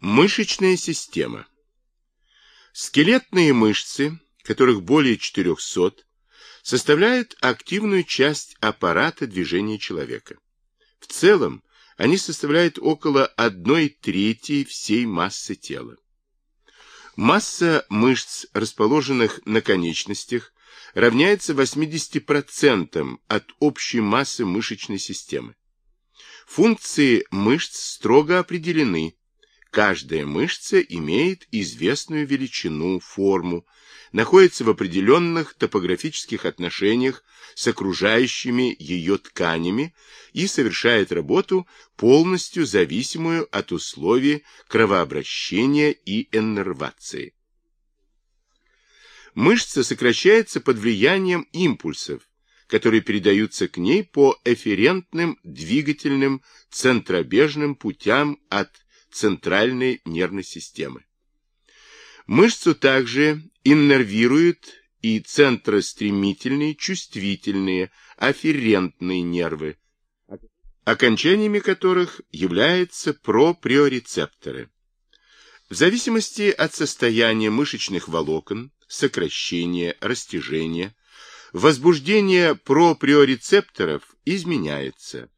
Мышечная система. Скелетные мышцы, которых более 400, составляют активную часть аппарата движения человека. В целом, они составляют около 1 трети всей массы тела. Масса мышц, расположенных на конечностях, равняется 80% от общей массы мышечной системы. Функции мышц строго определены. Каждая мышца имеет известную величину, форму, находится в определенных топографических отношениях с окружающими ее тканями и совершает работу, полностью зависимую от условий кровообращения и эннервации. Мышца сокращается под влиянием импульсов, которые передаются к ней по эфферентным двигательным центробежным путям от центральной нервной системы. Мышцу также иннервируют и центростремительные, чувствительные, афферентные нервы, окончаниями которых являются проприорецепторы. В зависимости от состояния мышечных волокон, сокращения, растяжения, возбуждение проприорецепторов изменяется.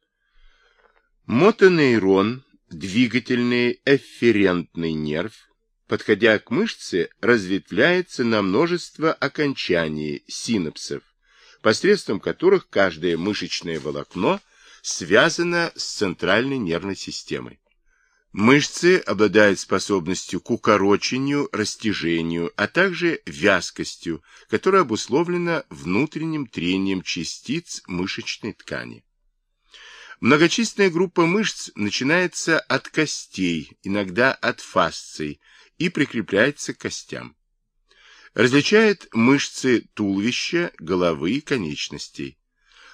Мотонейрон, двигательный эфферентный нерв, подходя к мышце, разветвляется на множество окончаний синапсов, посредством которых каждое мышечное волокно связано с центральной нервной системой. Мышцы обладают способностью к укорочению, растяжению, а также вязкостью, которая обусловлена внутренним трением частиц мышечной ткани. Многочисленная группа мышц начинается от костей, иногда от фасций, и прикрепляется к костям. Различает мышцы туловища, головы и конечностей.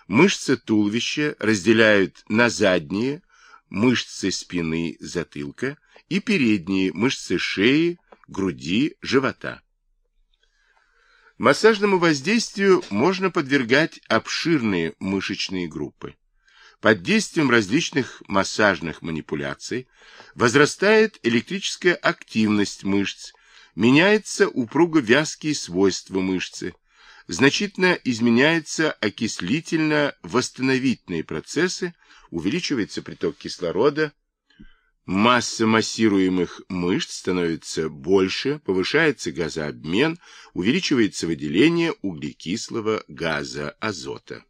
Мышцы туловища разделяют на задние, мышцы спины, затылка и передние мышцы шеи, груди, живота. Массажному воздействию можно подвергать обширные мышечные группы. Под действием различных массажных манипуляций возрастает электрическая активность мышц, меняется упруго-вязкие свойства мышцы, значительно изменяются окислительно-восстановительные процессы, увеличивается приток кислорода, масса массируемых мышц становится больше, повышается газообмен, увеличивается выделение углекислого газа азота.